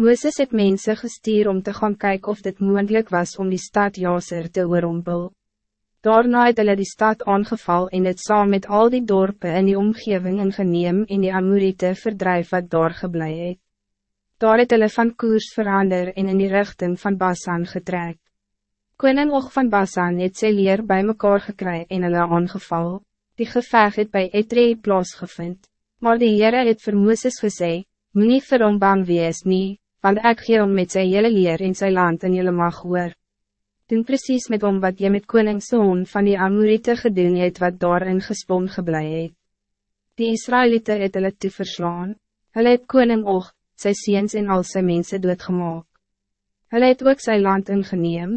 Mooses het mense gestuur om te gaan kijken of dit moeilijk was om die stad Jaser te oorompel. Daarna het hulle die stad aangeval en het saam met al die dorpen in die omgeving ingeneem en die Amorite verdrijf wat daar geblei het. Daar het hulle van koers verander en in die richting van Basan getrek. Koning Og van Basan het sy leer bij mekaar gekry en hulle aangeval. Die geveg het by Etree plaasgevind. Maar die Heere het vir Mooses gesê, Moet nie vir hom bang wees nie, want ek gee hom met sy hele leer in sy land en jylle mag hoor. Doen precies met hom wat jy met koningszoon van die Amorite gedoen het wat daarin gespon geblei het. Die Israëlieten het hulle toe verslaan, hulle het koning Og, sy seens en al sy mense doodgemaak. Hulle het ook sy land ingeneem,